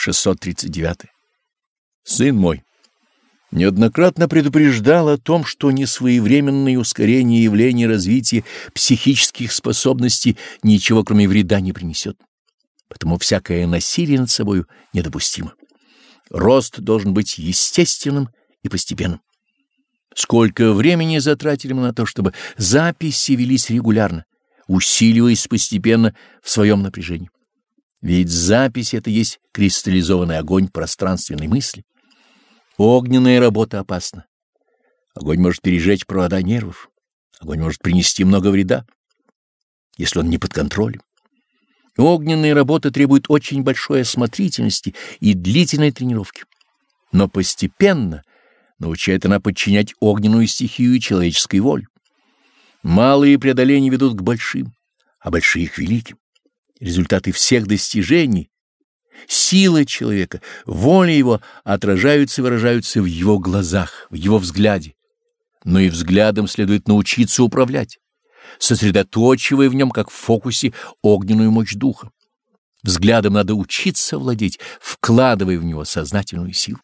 639. Сын мой, неоднократно предупреждал о том, что несвоевременное ускорение явления развития психических способностей ничего, кроме вреда, не принесет. Потому всякое насилие над собою недопустимо. Рост должен быть естественным и постепенным. Сколько времени затратили мы на то, чтобы записи велись регулярно, усиливаясь постепенно в своем напряжении. Ведь запись — это есть кристаллизованный огонь пространственной мысли. Огненная работа опасна. Огонь может пережечь провода нервов. Огонь может принести много вреда, если он не под контролем. Огненная работа требует очень большой осмотрительности и длительной тренировки. Но постепенно научает она подчинять огненную стихию человеческой воле. Малые преодоления ведут к большим, а большие — к великим. Результаты всех достижений, сила человека, воля его отражаются и выражаются в его глазах, в его взгляде. Но и взглядом следует научиться управлять, сосредоточивая в нем, как в фокусе, огненную мощь духа. Взглядом надо учиться владеть, вкладывая в него сознательную силу.